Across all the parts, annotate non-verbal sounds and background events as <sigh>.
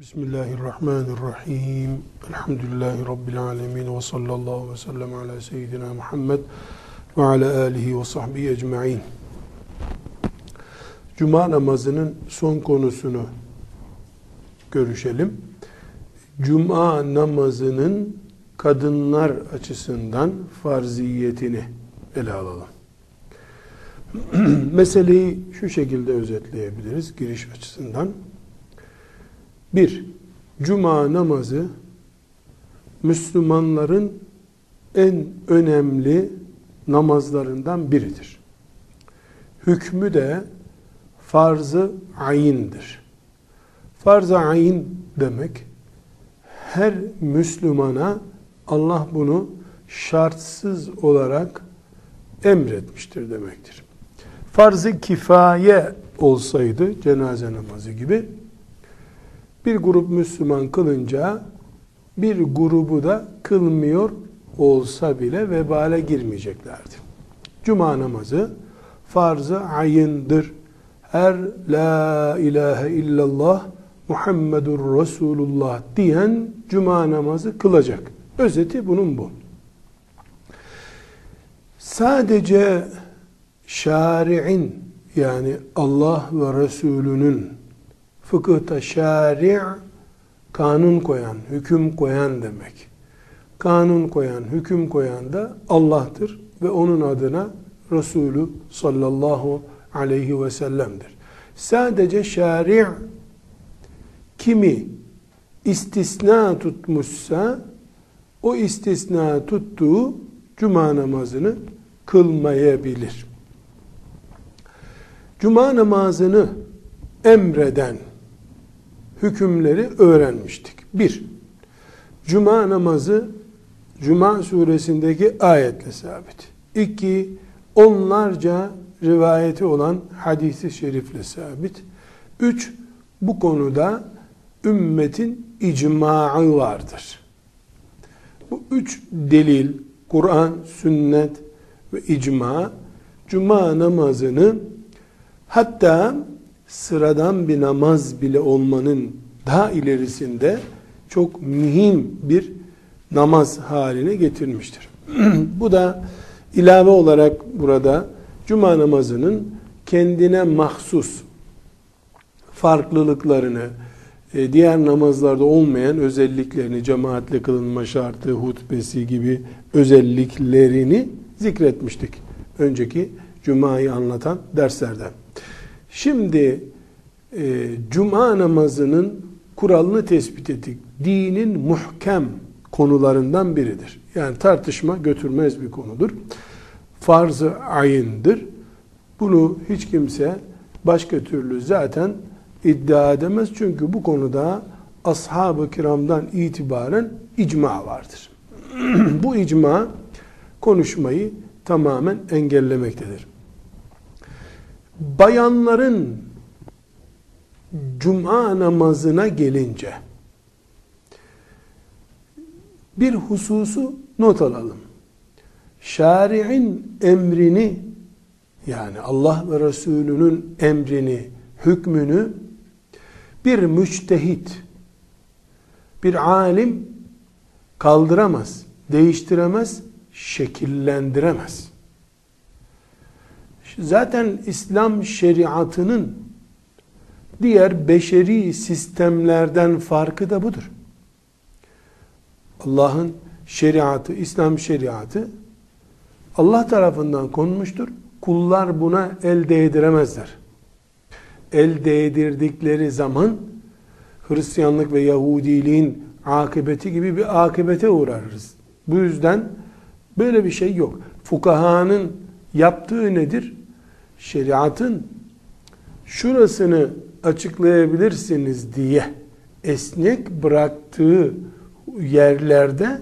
Bismillahirrahmanirrahim. Elhamdülillahi Rabbil alemin ve sallallahu ve sellem ala seyyidina Muhammed ve ala alihi ve sahbihi ecma'in. Cuma namazının son konusunu görüşelim. Cuma namazının kadınlar açısından farziyetini ele alalım. <clears throat> Meseleyi şu şekilde özetleyebiliriz giriş açısından. Bir, cuma namazı Müslümanların en önemli namazlarından biridir. Hükmü de farz-ı ayindir. Farz-ı ayin demek her Müslümana Allah bunu şartsız olarak emretmiştir demektir. Farz-ı kifaye olsaydı cenaze namazı gibi bir grup Müslüman kılınca bir grubu da kılmıyor olsa bile vebale girmeyeceklerdi. Cuma namazı farz-ı ayındır. Her la ilahe illallah Muhammedur Resulullah diyen cuma namazı kılacak. Özeti bunun bu. Sadece şari'in yani Allah ve Resulünün fıkıhta şari' kanun koyan, hüküm koyan demek. Kanun koyan, hüküm koyan da Allah'tır ve onun adına Resulü sallallahu aleyhi ve sellem'dir. Sadece şari' kimi istisna tutmuşsa o istisna tuttuğu cuma namazını kılmayabilir. Cuma namazını emreden hükümleri öğrenmiştik. Bir, Cuma namazı Cuma suresindeki ayetle sabit. İki, onlarca rivayeti olan hadisi şerifle sabit. Üç, bu konuda ümmetin icmaı vardır. Bu üç delil, Kur'an, sünnet ve icma, Cuma namazını hatta sıradan bir namaz bile olmanın daha ilerisinde çok mühim bir namaz haline getirmiştir. <clears throat> Bu da ilave olarak burada cuma namazının kendine mahsus farklılıklarını, e, diğer namazlarda olmayan özelliklerini, cemaatle kılınma şartı, hutbesi gibi özelliklerini zikretmiştik. Önceki Cuma'yı anlatan derslerden. Şimdi e, cuma namazının kuralını tespit ettik. Dinin muhkem konularından biridir. Yani tartışma götürmez bir konudur. Farz-ı ayindir. Bunu hiç kimse başka türlü zaten iddia edemez. Çünkü bu konuda ashab-ı kiramdan itibaren icma vardır. <clears throat> bu icma konuşmayı tamamen engellemektedir bayanların cuma namazına gelince bir hususu not alalım. Şari'in emrini yani Allah ve Resulünün emrini, hükmünü bir müçtehit, bir alim kaldıramaz, değiştiremez, şekillendiremez. Zaten İslam şeriatının diğer beşeri sistemlerden farkı da budur. Allah'ın şeriatı, İslam şeriatı Allah tarafından konmuştur. Kullar buna el değdiremezler. El değdirdikleri zaman Hristiyanlık ve Yahudiliğin akıbeti gibi bir akıbete uğrarız. Bu yüzden böyle bir şey yok. Fukahanın yaptığı nedir? Şeriatın şurasını açıklayabilirsiniz diye esnek bıraktığı yerlerde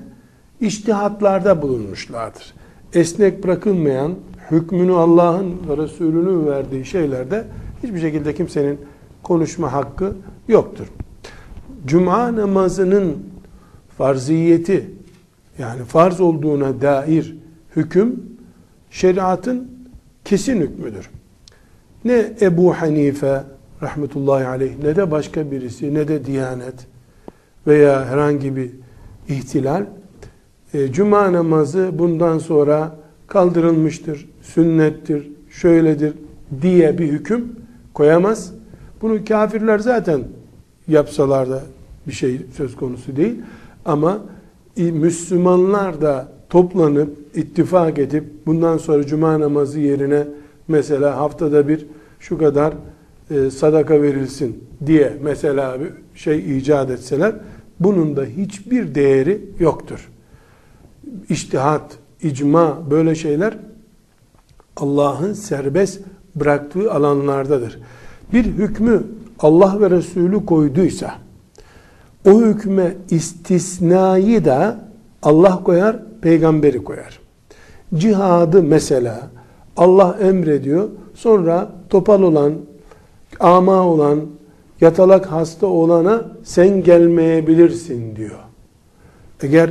iştihatlarda bulunmuşlardır. Esnek bırakılmayan hükmünü Allah'ın ve Resulünün verdiği şeylerde hiçbir şekilde kimsenin konuşma hakkı yoktur. Cuma namazının farziyeti yani farz olduğuna dair hüküm şeriatın kesin hükmüdür. Ne Ebu Hanife rahmetullahi aleyh ne de başka birisi ne de Diyanet veya herhangi bir ihtilal e, cuma namazı bundan sonra kaldırılmıştır, sünnettir, şöyledir diye bir hüküm koyamaz. Bunu kafirler zaten yapsalar da bir şey söz konusu değil. Ama Müslümanlar da toplanıp ittifak edip bundan sonra cuma namazı yerine mesela haftada bir şu kadar e, sadaka verilsin diye mesela bir şey icat etseler bunun da hiçbir değeri yoktur. İçtihat, icma böyle şeyler Allah'ın serbest bıraktığı alanlardadır. Bir hükmü Allah ve Resulü koyduysa o hükme istisnayı da Allah koyar, peygamberi koyar. Cihadı mesela Allah emrediyor. Sonra topal olan, ama olan, yatalak hasta olana sen gelmeyebilirsin diyor. Eğer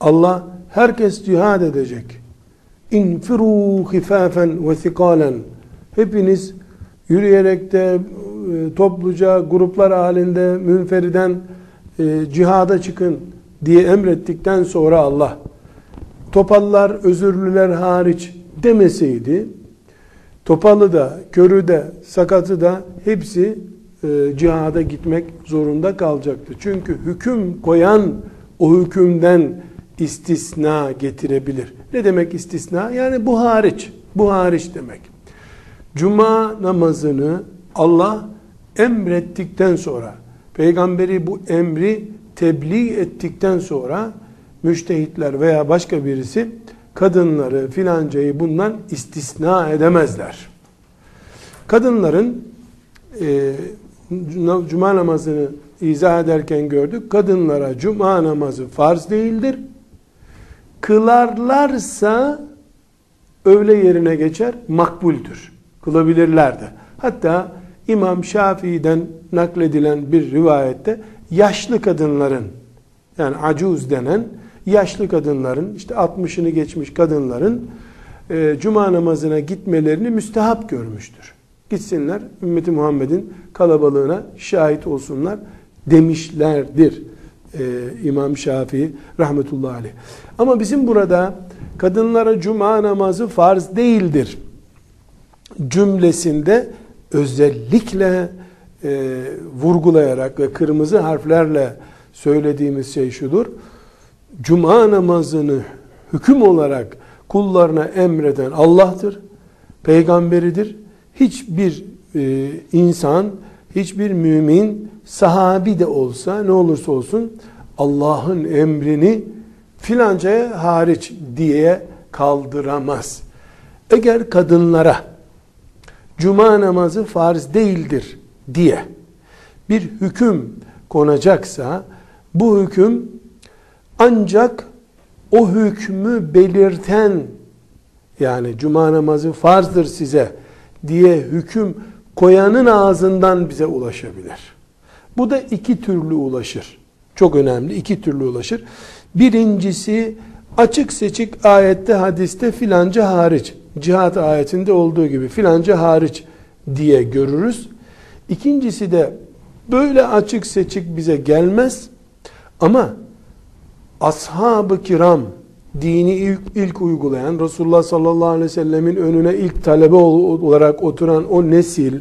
Allah herkes cihad edecek. İnfiru hifafen ve thikalen. Hepiniz yürüyerek de e, topluca gruplar halinde münferiden e, cihada çıkın diye emrettikten sonra Allah topallar, özürlüler hariç demeseydi topalı da, körü de, sakatı da hepsi e, cihada gitmek zorunda kalacaktı. Çünkü hüküm koyan o hükümden istisna getirebilir. Ne demek istisna? Yani bu hariç, bu hariç demek. Cuma namazını Allah emrettikten sonra, peygamberi bu emri tebliğ ettikten sonra müştehitler veya başka birisi kadınları filancayı bundan istisna edemezler. Kadınların e, cuma namazını izah ederken gördük. Kadınlara cuma namazı farz değildir. Kılarlarsa öğle yerine geçer, makbuldür. Kılabilirler de. Hatta İmam Şafii'den nakledilen bir rivayette yaşlı kadınların yani acuz denen yaşlı kadınların işte 60'ını geçmiş kadınların e, cuma namazına gitmelerini müstehap görmüştür. Gitsinler ümmeti Muhammed'in kalabalığına şahit olsunlar demişlerdir. Ee, İmam Şafii rahmetullahi aleyh. Ama bizim burada kadınlara cuma namazı farz değildir cümlesinde özellikle e, vurgulayarak ve kırmızı harflerle söylediğimiz şey şudur. Cuma namazını hüküm olarak kullarına emreden Allah'tır, peygamberidir. Hiçbir e, insan, hiçbir mümin, sahabi de olsa ne olursa olsun Allah'ın emrini filancaya hariç diye kaldıramaz. Eğer kadınlara cuma namazı farz değildir diye bir hüküm konacaksa bu hüküm ancak o hükmü belirten yani cuma namazı farzdır size diye hüküm koyanın ağzından bize ulaşabilir. Bu da iki türlü ulaşır. Çok önemli iki türlü ulaşır. Birincisi açık seçik ayette hadiste filanca hariç cihat ayetinde olduğu gibi filanca hariç diye görürüz. İkincisi de böyle açık seçik bize gelmez ama ashab-ı kiram dini ilk, ilk uygulayan Resulullah sallallahu aleyhi ve sellemin önüne ilk talebe olarak oturan o nesil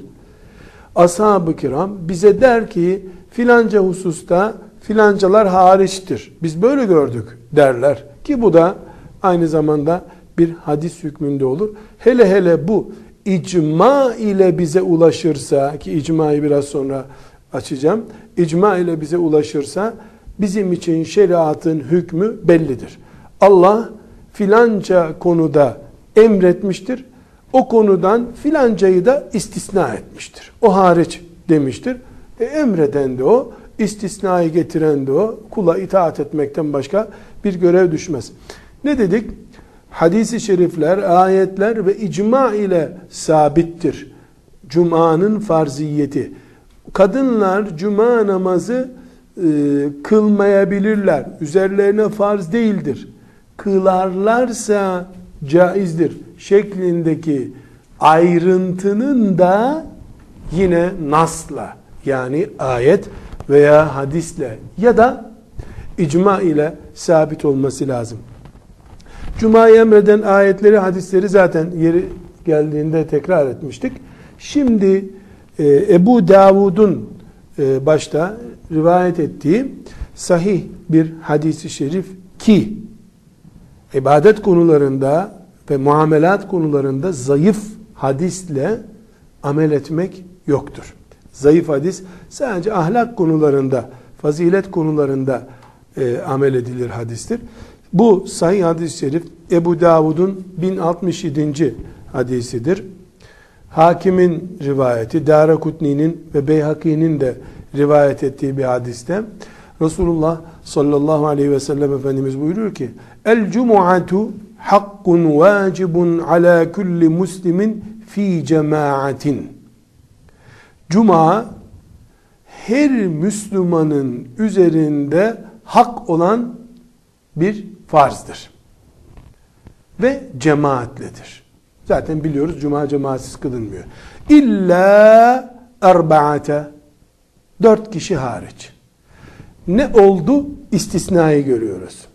ashab-ı kiram bize der ki filanca hususta filancalar hariçtir. Biz böyle gördük derler ki bu da aynı zamanda bir hadis hükmünde olur. Hele hele bu icma ile bize ulaşırsa ki icmayı biraz sonra açacağım. İcma ile bize ulaşırsa bizim için şeriatın hükmü bellidir. Allah filanca konuda emretmiştir. O konudan filancayı da istisna etmiştir. O hariç demiştir. E, emreden de o, istisnayı getiren de o. Kula itaat etmekten başka bir görev düşmez. Ne dedik? hadisi şerifler, ayetler ve icma ile sabittir. Cuma'nın farziyeti. Kadınlar cuma namazı e, kılmayabilirler. Üzerlerine farz değildir. Kılarlarsa caizdir. Şeklindeki ayrıntının da yine nasla yani ayet veya hadisle ya da icma ile sabit olması lazım. Cuma'yı emreden ayetleri, hadisleri zaten yeri geldiğinde tekrar etmiştik. Şimdi e, Ebu Davud'un e, başta rivayet ettiği sahih bir hadisi şerif ki ibadet konularında ve muamelat konularında zayıf hadisle amel etmek yoktur. Zayıf hadis sadece ahlak konularında, fazilet konularında e, amel edilir hadistir. Bu sahih hadis-i şerif Ebu Davud'un 1067. hadisidir. Hakimin rivayeti, Darakutni'nin ve Beyhaki'nin de rivayet ettiği bir hadiste Resulullah sallallahu aleyhi ve sellem Efendimiz buyuruyor ki El cumu'atu hakkun vacibun ala kulli muslimin fi cemaatin Cuma her Müslümanın üzerinde hak olan bir farzdır. Ve cemaatledir. Zaten biliyoruz cuma cemaatsiz kılınmıyor. İlla erbaate dört kişi hariç. Ne oldu? İstisnayı görüyoruz.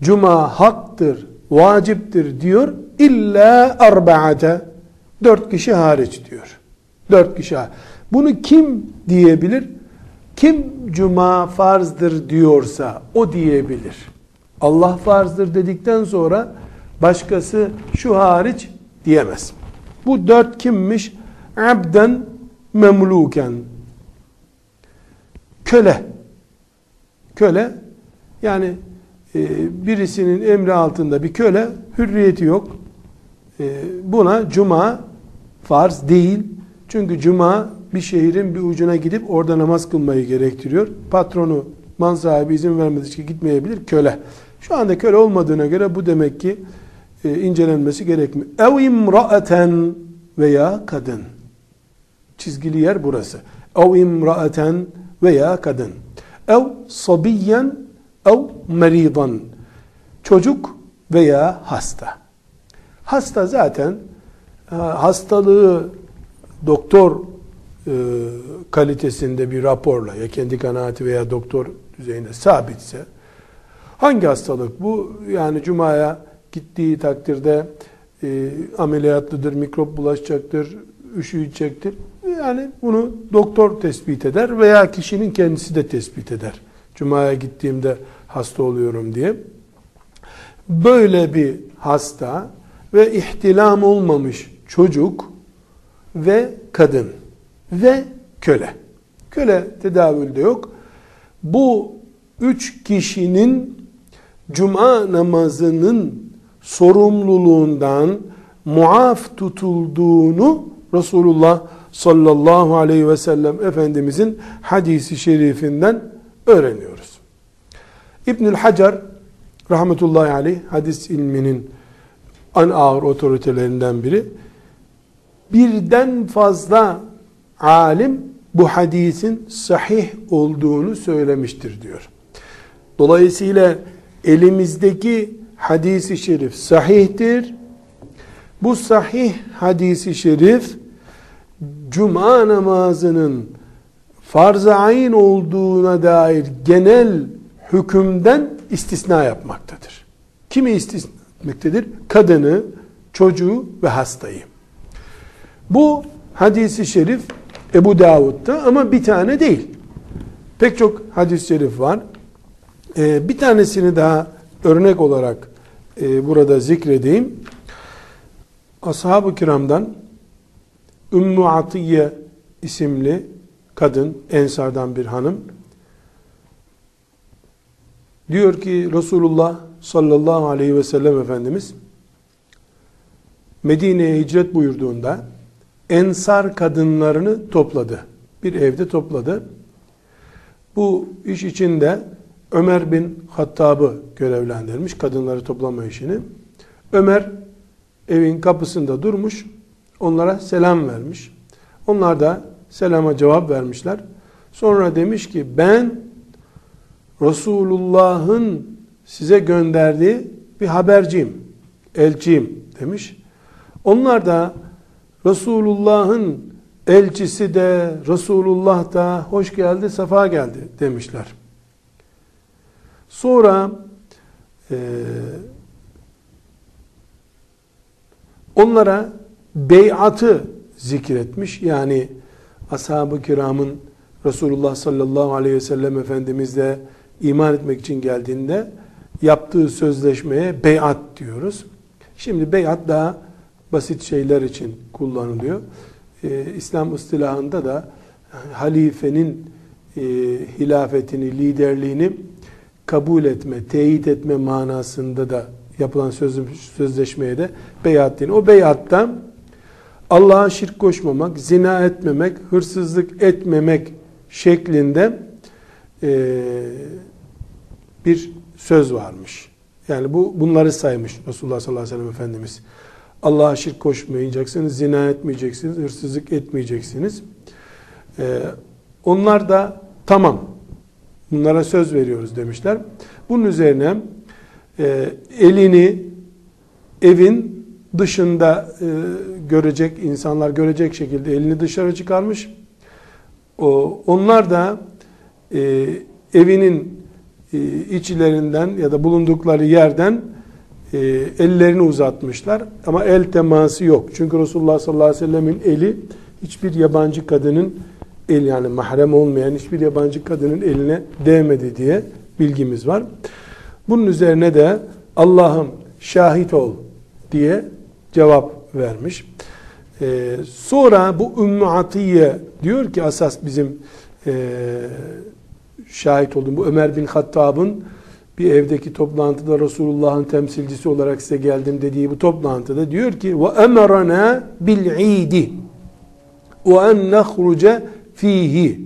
Cuma haktır, vaciptir diyor. İlla erbaate dört kişi hariç diyor. Dört kişi hariç. Bunu kim diyebilir? Kim cuma farzdır diyorsa o diyebilir. Allah farzdır dedikten sonra başkası şu hariç diyemez. Bu dört kimmiş? Abden memluken. Köle. Köle yani e, birisinin emri altında bir köle hürriyeti yok. E, buna cuma farz değil. Çünkü cuma bir şehrin bir ucuna gidip orada namaz kılmayı gerektiriyor. Patronu, man sahibi izin vermediği için gitmeyebilir köle. Şu anda köle olmadığına göre bu demek ki e, incelenmesi gerekmiyor. Ev imra'aten veya kadın. Çizgili yer burası. Ev imra'aten veya kadın. Ev sabiyyen ev meridan. Çocuk veya hasta. Hasta zaten e, hastalığı doktor e, kalitesinde bir raporla ya kendi kanaati veya doktor düzeyinde sabitse hangi hastalık bu? Yani cumaya gittiği takdirde e, ameliyatlıdır, mikrop bulaşacaktır, üşüyecektir. Yani bunu doktor tespit eder veya kişinin kendisi de tespit eder. Cuma'ya gittiğimde hasta oluyorum diye. Böyle bir hasta ve ihtilam olmamış çocuk ve kadın ve köle. Köle tedavülde yok. Bu üç kişinin cuma namazının sorumluluğundan muaf tutulduğunu Resulullah sallallahu aleyhi ve sellem Efendimizin hadisi şerifinden öğreniyoruz. İbnül Hacer rahmetullahi aleyh hadis ilminin en ağır otoritelerinden biri birden fazla alim bu hadisin sahih olduğunu söylemiştir diyor. Dolayısıyla elimizdeki hadisi şerif sahihtir. Bu sahih hadisi şerif cuma namazının farz-ı ayn olduğuna dair genel hükümden istisna yapmaktadır. Kimi istisna etmektedir? Kadını, çocuğu ve hastayı. Bu hadisi şerif Ebu Davud'da ama bir tane değil. Pek çok hadis-i şerif var. Ee, bir tanesini daha örnek olarak e, burada zikredeyim. Ashab-ı kiramdan Ümmü Atiye isimli kadın, Ensardan bir hanım diyor ki Resulullah sallallahu aleyhi ve sellem Efendimiz Medine'ye hicret buyurduğunda ensar kadınlarını topladı. Bir evde topladı. Bu iş içinde Ömer bin Hattab'ı görevlendirmiş kadınları toplama işini. Ömer evin kapısında durmuş, onlara selam vermiş. Onlar da selama cevap vermişler. Sonra demiş ki ben Resulullah'ın size gönderdiği bir haberciyim, elçiyim demiş. Onlar da Resulullah'ın elçisi de Resulullah da hoş geldi, sefa geldi demişler. Sonra e, onlara beyatı zikretmiş. Yani ashab-ı kiramın Resulullah sallallahu aleyhi ve sellem Efendimizle iman etmek için geldiğinde yaptığı sözleşmeye beyat diyoruz. Şimdi beyat daha basit şeyler için kullanılıyor. Ee, İslam ıstılahında da halifenin e, hilafetini, liderliğini kabul etme, teyit etme manasında da yapılan söz, sözleşmeye de beyat deniyor. O beyatta Allah'a şirk koşmamak, zina etmemek, hırsızlık etmemek şeklinde e, bir söz varmış. Yani bu bunları saymış Resulullah sallallahu aleyhi ve sellem Efendimiz. Allah'a şirk koşmayacaksınız, zina etmeyeceksiniz, hırsızlık etmeyeceksiniz. Ee, onlar da tamam, bunlara söz veriyoruz demişler. Bunun üzerine e, elini evin dışında e, görecek, insanlar görecek şekilde elini dışarı çıkarmış. O, onlar da e, evinin e, içlerinden ya da bulundukları yerden e, ellerini uzatmışlar ama el teması yok. Çünkü Resulullah sallallahu aleyhi ve sellemin eli hiçbir yabancı kadının el yani mahrem olmayan hiçbir yabancı kadının eline değmedi diye bilgimiz var. Bunun üzerine de Allah'ım şahit ol diye cevap vermiş. Ee, sonra bu Ümmü Atiye diyor ki asas bizim e, şahit oldum. Bu Ömer bin Hattab'ın bir evdeki toplantıda Resulullah'ın temsilcisi olarak size geldim dediği bu toplantıda diyor ki ve emerana bil idi ve en nehruce fihi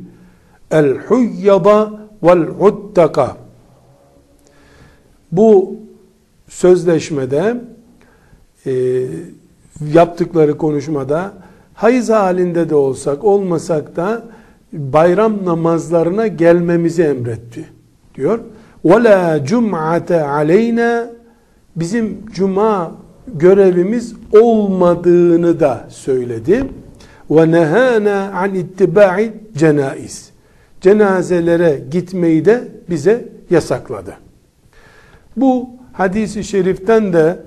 el huyyada vel uttaka bu sözleşmede e, yaptıkları konuşmada hayız halinde de olsak olmasak da bayram namazlarına gelmemizi emretti diyor. وَلَا جُمْعَةَ عَلَيْنَا Bizim cuma görevimiz olmadığını da söyledi. ve nehana an ittiba'i cenaiz. Cenazelere gitmeyi de bize yasakladı. Bu hadisi şeriften de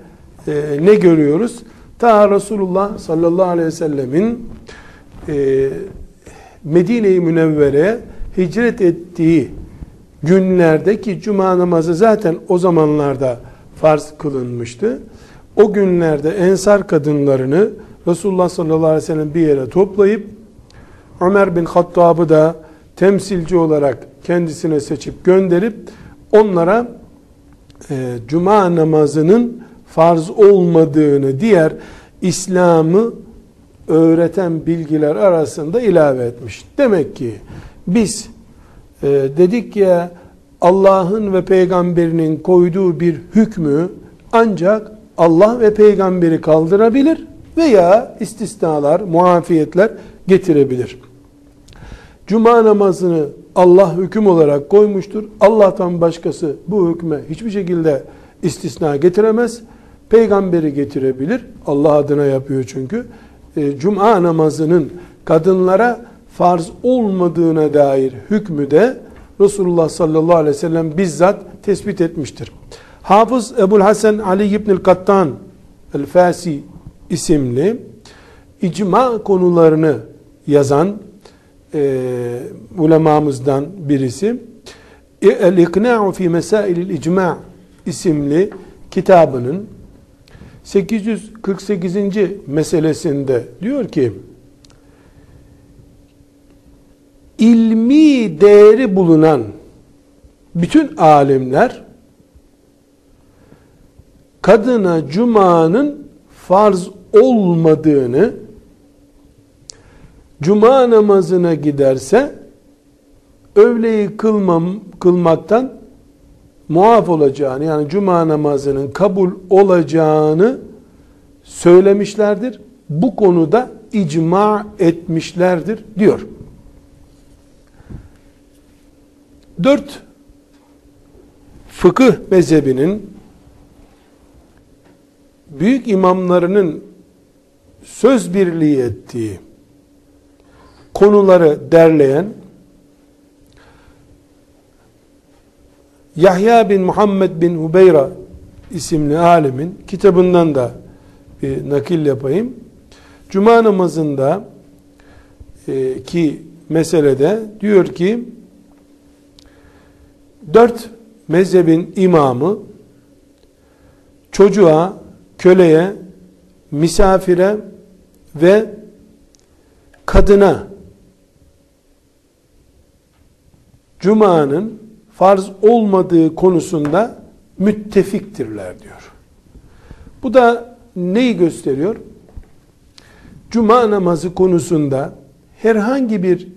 e, ne görüyoruz? Ta Resulullah sallallahu aleyhi ve sellemin e, Medine-i Münevvere'ye hicret ettiği günlerdeki cuma namazı zaten o zamanlarda farz kılınmıştı. O günlerde ensar kadınlarını Resulullah sallallahu aleyhi ve sellem bir yere toplayıp Ömer bin Hattab'ı da temsilci olarak kendisine seçip gönderip onlara e, cuma namazının farz olmadığını diğer İslam'ı öğreten bilgiler arasında ilave etmiş. Demek ki biz e, dedik ya Allah'ın ve peygamberinin koyduğu bir hükmü ancak Allah ve peygamberi kaldırabilir veya istisnalar, muafiyetler getirebilir. Cuma namazını Allah hüküm olarak koymuştur. Allah'tan başkası bu hükme hiçbir şekilde istisna getiremez. Peygamberi getirebilir. Allah adına yapıyor çünkü. E, Cuma namazının kadınlara farz olmadığına dair hükmü de Resulullah sallallahu aleyhi ve sellem bizzat tespit etmiştir. Hafız Ebul Hasan Ali İbnül Kattan El-Fasi isimli icma konularını yazan e, ulemamızdan birisi El-İkna'u fi Mesailil İcma isimli kitabının 848. meselesinde diyor ki ilmi değeri bulunan bütün alimler kadına cumanın farz olmadığını cuma namazına giderse öğleyi kılmam, kılmaktan muaf olacağını yani cuma namazının kabul olacağını söylemişlerdir. Bu konuda icma etmişlerdir diyor. Dört fıkıh mezhebinin büyük imamlarının söz birliği ettiği konuları derleyen Yahya bin Muhammed bin Hubeyra isimli alimin kitabından da bir nakil yapayım. Cuma namazında e, ki meselede diyor ki dört mezhebin imamı çocuğa, köleye, misafire ve kadına Cuma'nın farz olmadığı konusunda müttefiktirler diyor. Bu da neyi gösteriyor? Cuma namazı konusunda herhangi bir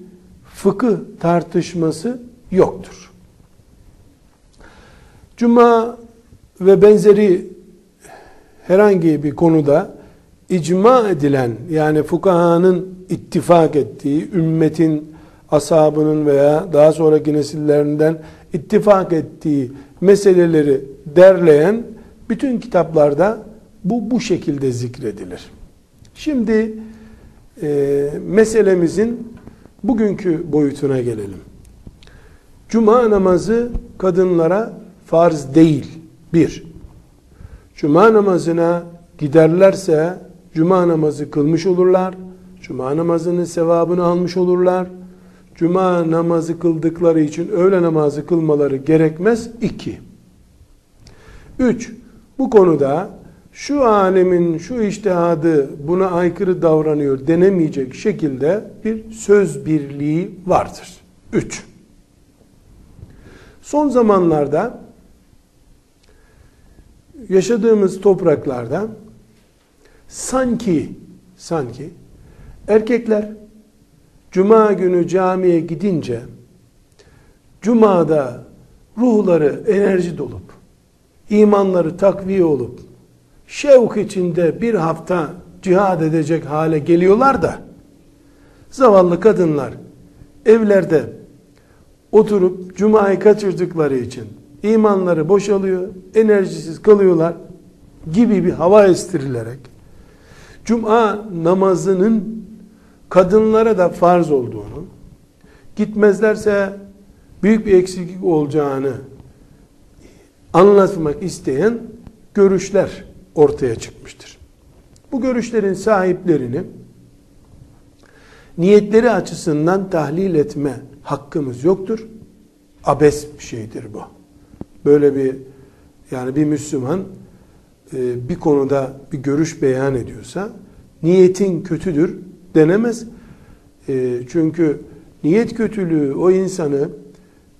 fıkıh tartışması yoktur. Cuma ve benzeri herhangi bir konuda icma edilen yani fukahanın ittifak ettiği ümmetin ashabının veya daha sonraki nesillerinden ittifak ettiği meseleleri derleyen bütün kitaplarda bu bu şekilde zikredilir. Şimdi e, meselemizin bugünkü boyutuna gelelim. Cuma namazı kadınlara farz değil. Bir, Cuma namazına giderlerse Cuma namazı kılmış olurlar. Cuma namazının sevabını almış olurlar. Cuma namazı kıldıkları için öğle namazı kılmaları gerekmez. İki. Üç, bu konuda şu alemin şu iştihadı buna aykırı davranıyor denemeyecek şekilde bir söz birliği vardır. Üç. Son zamanlarda yaşadığımız topraklarda sanki sanki erkekler cuma günü camiye gidince cumada ruhları enerji dolup imanları takviye olup şevk içinde bir hafta cihad edecek hale geliyorlar da zavallı kadınlar evlerde oturup cumayı kaçırdıkları için imanları boşalıyor, enerjisiz kalıyorlar gibi bir hava estirilerek cuma namazının kadınlara da farz olduğunu gitmezlerse büyük bir eksiklik olacağını anlatmak isteyen görüşler ortaya çıkmıştır. Bu görüşlerin sahiplerini niyetleri açısından tahlil etme hakkımız yoktur. Abes bir şeydir bu. Böyle bir yani bir Müslüman e, bir konuda bir görüş beyan ediyorsa niyetin kötüdür denemez. E, çünkü niyet kötülüğü o insanı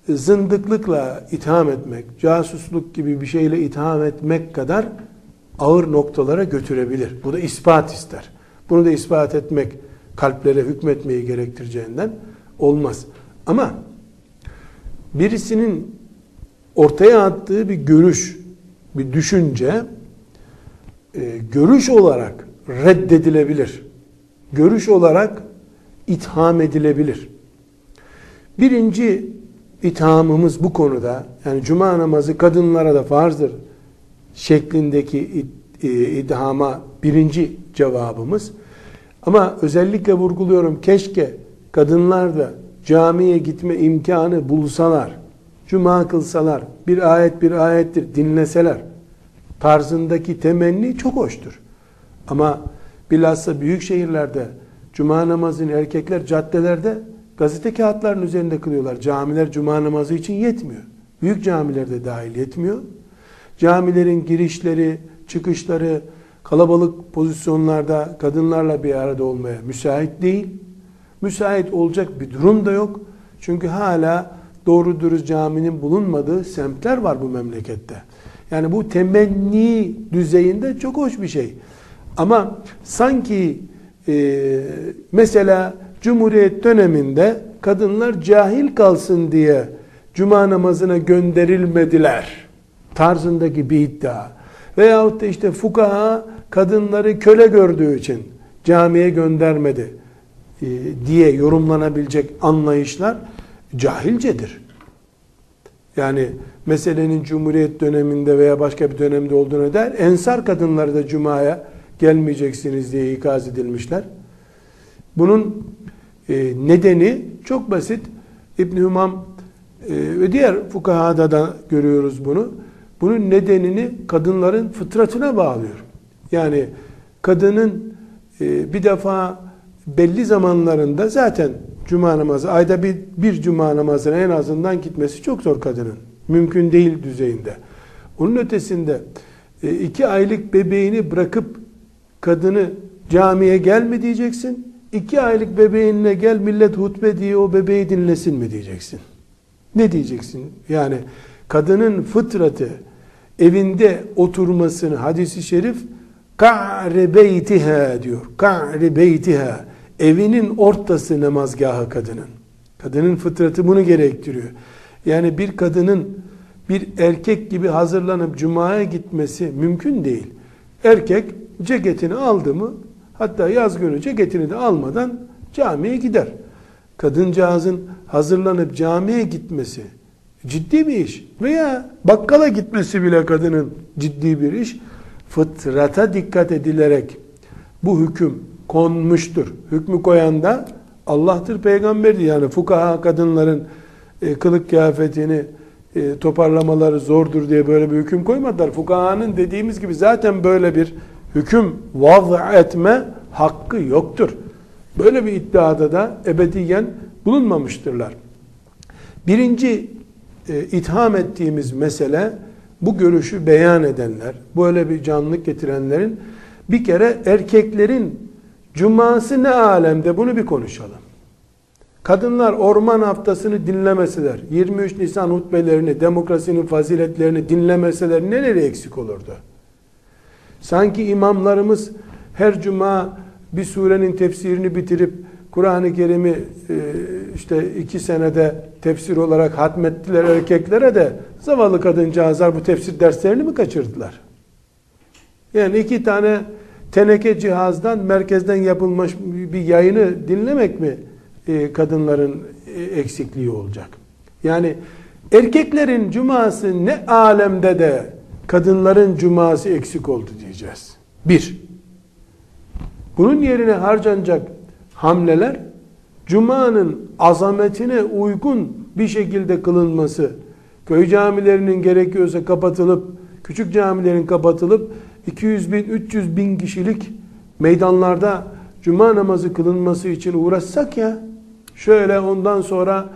zındıklıkla itham etmek, casusluk gibi bir şeyle itham etmek kadar ağır noktalara götürebilir. Bu da ispat ister. Bunu da ispat etmek kalplere hükmetmeyi gerektireceğinden olmaz. Ama birisinin ortaya attığı bir görüş, bir düşünce e, görüş olarak reddedilebilir. Görüş olarak itham edilebilir. Birinci ithamımız bu konuda yani cuma namazı kadınlara da farzdır şeklindeki e, idhama birinci cevabımız. Ama özellikle vurguluyorum keşke kadınlar da camiye gitme imkanı bulsalar, cuma kılsalar, bir ayet bir ayettir dinleseler tarzındaki temenni çok hoştur. Ama bilhassa büyük şehirlerde cuma namazını erkekler caddelerde gazete kağıtlarının üzerinde kılıyorlar. Camiler cuma namazı için yetmiyor. Büyük camilerde dahil yetmiyor. Camilerin girişleri, çıkışları kalabalık pozisyonlarda kadınlarla bir arada olmaya müsait değil. Müsait olacak bir durum da yok. Çünkü hala doğru dürüst caminin bulunmadığı semtler var bu memlekette. Yani bu temenni düzeyinde çok hoş bir şey. Ama sanki e, mesela Cumhuriyet döneminde kadınlar cahil kalsın diye cuma namazına gönderilmediler tarzındaki bir iddia. Veyahut da işte fukaha kadınları köle gördüğü için camiye göndermedi e, diye yorumlanabilecek anlayışlar cahilcedir. Yani meselenin Cumhuriyet döneminde veya başka bir dönemde olduğuna der. Ensar kadınları da Cuma'ya gelmeyeceksiniz diye ikaz edilmişler. Bunun E, nedeni çok basit. İbn Hümam e, ve diğer fukahada da görüyoruz bunu. Bunun nedenini kadınların fıtratına bağlıyor. Yani kadının e, bir defa belli zamanlarında zaten cuma namazı ayda bir, bir cuma namazına en azından gitmesi çok zor kadının. Mümkün değil düzeyinde. Onun ötesinde e, iki aylık bebeğini bırakıp kadını camiye gel mi diyeceksin? İki aylık bebeğinle gel millet hutbe diye o bebeği dinlesin mi diyeceksin? Ne diyeceksin? Yani kadının fıtratı evinde oturmasını hadisi şerif ka'ri beytiha diyor. Ka'ri beytiha. Evinin ortası namazgahı kadının. Kadının fıtratı bunu gerektiriyor. Yani bir kadının bir erkek gibi hazırlanıp cumaya gitmesi mümkün değil. Erkek ceketini aldı mı hatta yaz günü ceketini de almadan camiye gider. Kadıncağızın hazırlanıp camiye gitmesi ciddi bir iş. Veya bakkala gitmesi bile kadının ciddi bir iş. Fıtrata dikkat edilerek bu hüküm konmuştur. Hükmü koyan da Allah'tır peygamberdi. Yani fukaha kadınların e, kılık kıyafetini e, toparlamaları zordur diye böyle bir hüküm koymadılar. Fukahanın dediğimiz gibi zaten böyle bir hüküm vaz etme hakkı yoktur. Böyle bir iddiada da ebediyen bulunmamıştırlar. Birinci e, itham ettiğimiz mesele bu görüşü beyan edenler, böyle bir canlılık getirenlerin bir kere erkeklerin cuması ne alemde bunu bir konuşalım. Kadınlar orman haftasını dinlemeseler, 23 Nisan hutbelerini, demokrasinin faziletlerini dinlemeseler neleri eksik olurdu? Sanki imamlarımız her cuma bir surenin tefsirini bitirip Kur'an-ı Kerim'i e, işte iki senede tefsir olarak hatmettiler erkeklere de zavallı kadıncağızlar bu tefsir derslerini mi kaçırdılar? Yani iki tane teneke cihazdan merkezden yapılmış bir yayını dinlemek mi e, kadınların e, eksikliği olacak? Yani erkeklerin cuması ne alemde de kadınların cuması eksik oldu diyeceğiz. Bir, bunun yerine harcanacak hamleler Cuma'nın azametine uygun bir şekilde kılınması, köy camilerinin gerekiyorsa kapatılıp, küçük camilerin kapatılıp 200 bin, 300 bin kişilik meydanlarda Cuma namazı kılınması için uğraşsak ya, şöyle ondan sonra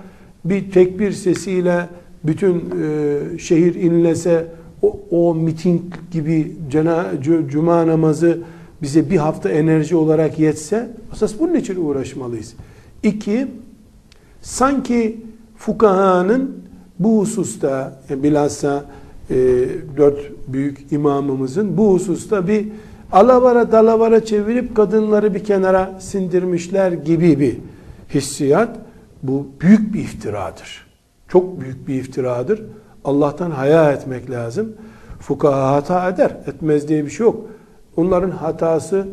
bir tekbir sesiyle bütün e, şehir inlese, o, o miting gibi cena, cuma namazı bize bir hafta enerji olarak yetse, esas bunun için uğraşmalıyız. İki, sanki fukahanın bu hususta, e, bilhassa e, dört büyük imamımızın bu hususta bir alavara dalavara çevirip kadınları bir kenara sindirmişler gibi bir hissiyat, bu büyük bir iftiradır. Çok büyük bir iftiradır. Allah'tan haya etmek lazım. Fukaha hata eder, etmez diye bir şey yok. Onların hatası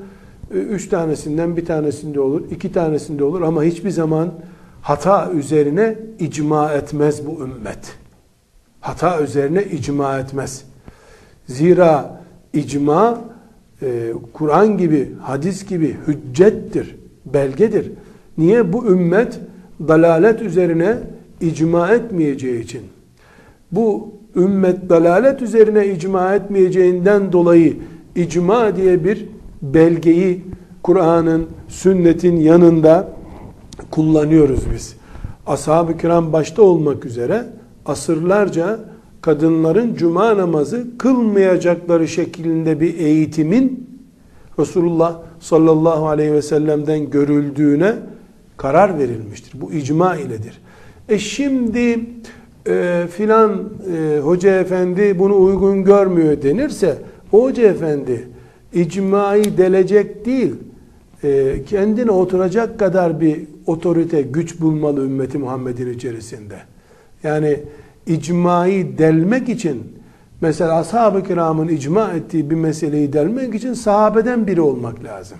e, üç tanesinden bir tanesinde olur, iki tanesinde olur ama hiçbir zaman hata üzerine icma etmez bu ümmet. Hata üzerine icma etmez. Zira icma e, Kur'an gibi, hadis gibi hüccettir, belgedir. Niye? Bu ümmet dalalet üzerine icma etmeyeceği için. Bu ümmet dalalet üzerine icma etmeyeceğinden dolayı icma diye bir belgeyi Kur'an'ın, sünnetin yanında kullanıyoruz biz. Ashab-ı kiram başta olmak üzere asırlarca kadınların cuma namazı kılmayacakları şeklinde bir eğitimin Resulullah sallallahu aleyhi ve sellem'den görüldüğüne karar verilmiştir. Bu icma iledir. E şimdi e, filan e, hoca efendi bunu uygun görmüyor denirse hoca efendi icmayı delecek değil e, kendine oturacak kadar bir otorite güç bulmalı ümmeti Muhammed'in içerisinde. Yani icmayı delmek için mesela ashab-ı kiramın icma ettiği bir meseleyi delmek için sahabeden biri olmak lazım.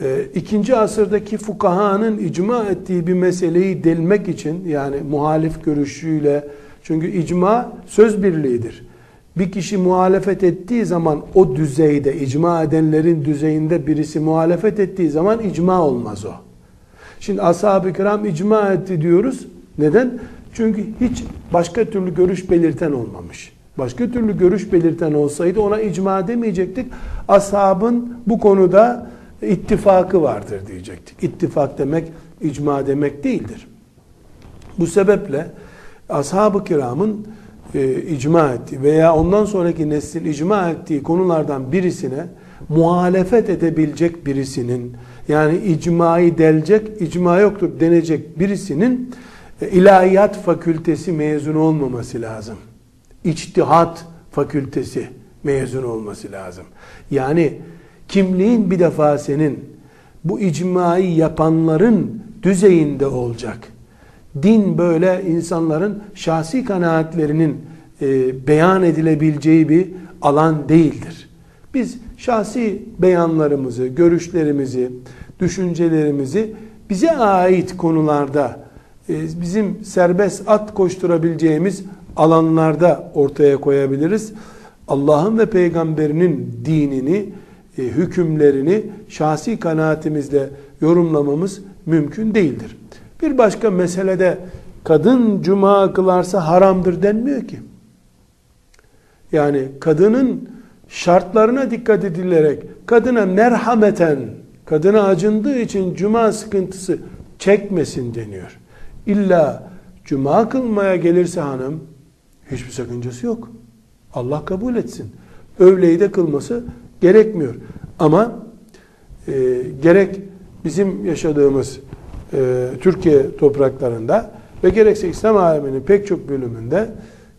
E, ikinci asırdaki fukahanın icma ettiği bir meseleyi delmek için yani muhalif görüşüyle çünkü icma söz birliğidir bir kişi muhalefet ettiği zaman o düzeyde icma edenlerin düzeyinde birisi muhalefet ettiği zaman icma olmaz o. Şimdi ashab-ı kiram icma etti diyoruz. Neden? Çünkü hiç başka türlü görüş belirten olmamış. Başka türlü görüş belirten olsaydı ona icma demeyecektik. Ashabın bu konuda ittifakı vardır diyecektik. İttifak demek icma demek değildir. Bu sebeple ashab-ı kiramın e, icma ettiği veya ondan sonraki neslin icma ettiği konulardan birisine muhalefet edebilecek birisinin yani icmayı delecek, icma yoktur denecek birisinin ilahiyat fakültesi mezunu olmaması lazım. İçtihat fakültesi mezun olması lazım. Yani kimliğin bir defa senin bu icmayı yapanların düzeyinde olacak. Din böyle insanların şahsi kanaatlerinin e, beyan edilebileceği bir alan değildir. Biz şahsi beyanlarımızı, görüşlerimizi, düşüncelerimizi bize ait konularda e, bizim serbest at koşturabileceğimiz alanlarda ortaya koyabiliriz. Allah'ın ve peygamberinin dinini, e, hükümlerini şahsi kanaatimizle yorumlamamız mümkün değildir. Bir başka meselede kadın cuma kılarsa haramdır denmiyor ki. Yani kadının şartlarına dikkat edilerek kadına merhameten, kadına acındığı için cuma sıkıntısı çekmesin deniyor. İlla cuma kılmaya gelirse hanım hiçbir sakıncası yok. Allah kabul etsin. Öğleyi de kılması gerekmiyor. Ama e, gerek bizim yaşadığımız e, Türkiye topraklarında ve gerekse İslam aleminin pek çok bölümünde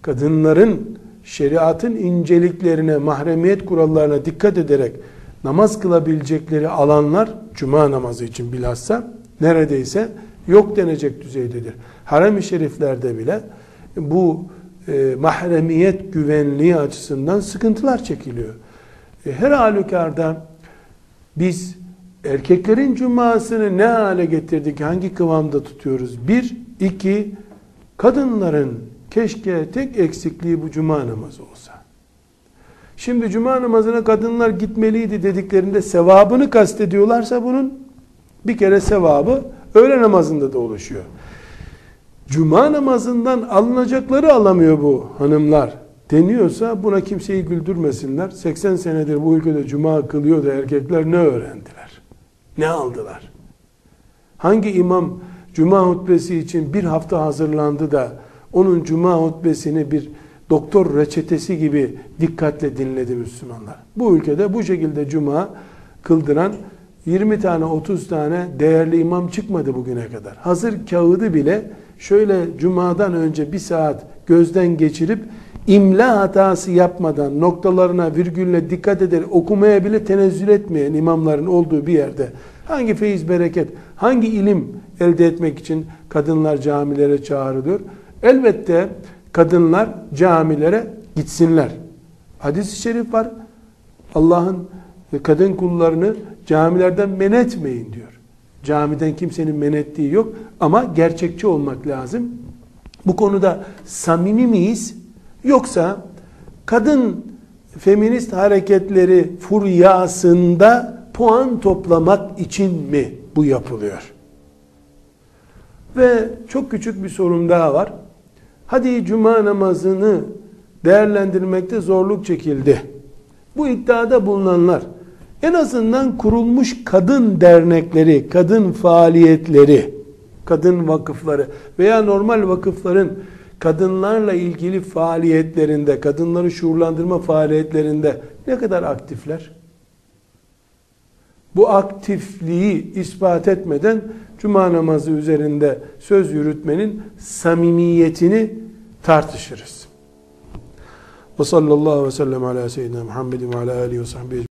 kadınların şeriatın inceliklerine, mahremiyet kurallarına dikkat ederek namaz kılabilecekleri alanlar cuma namazı için bilhassa neredeyse yok denecek düzeydedir. Harem-i şeriflerde bile bu e, mahremiyet güvenliği açısından sıkıntılar çekiliyor. E, her halükarda biz erkeklerin cumasını ne hale getirdik, hangi kıvamda tutuyoruz? Bir, iki, kadınların keşke tek eksikliği bu cuma namazı olsa. Şimdi cuma namazına kadınlar gitmeliydi dediklerinde sevabını kastediyorlarsa bunun bir kere sevabı öğle namazında da oluşuyor. Cuma namazından alınacakları alamıyor bu hanımlar deniyorsa buna kimseyi güldürmesinler. 80 senedir bu ülkede cuma kılıyor da erkekler ne öğrendiler? Ne aldılar? Hangi imam cuma hutbesi için bir hafta hazırlandı da onun cuma hutbesini bir doktor reçetesi gibi dikkatle dinledi Müslümanlar. Bu ülkede bu şekilde cuma kıldıran 20 tane 30 tane değerli imam çıkmadı bugüne kadar. Hazır kağıdı bile şöyle cumadan önce bir saat gözden geçirip imla hatası yapmadan noktalarına virgülle dikkat ederek okumaya bile tenezzül etmeyen imamların olduğu bir yerde hangi feyiz bereket, hangi ilim elde etmek için kadınlar camilere çağrılıyor? Elbette kadınlar camilere gitsinler. Hadis-i şerif var. Allah'ın kadın kullarını camilerden men etmeyin diyor. Camiden kimsenin men ettiği yok ama gerçekçi olmak lazım. Bu konuda samimi miyiz? Yoksa kadın feminist hareketleri furyasında puan toplamak için mi bu yapılıyor? Ve çok küçük bir sorun daha var. Hadi cuma namazını değerlendirmekte zorluk çekildi. Bu iddiada bulunanlar en azından kurulmuş kadın dernekleri, kadın faaliyetleri, kadın vakıfları veya normal vakıfların kadınlarla ilgili faaliyetlerinde, kadınları şuurlandırma faaliyetlerinde ne kadar aktifler? Bu aktifliği ispat etmeden cuma namazı üzerinde söz yürütmenin samimiyetini tartışırız. Ve sallallahu ve sellem ala seyyidina Muhammedin ve ala alihi ve sahbihi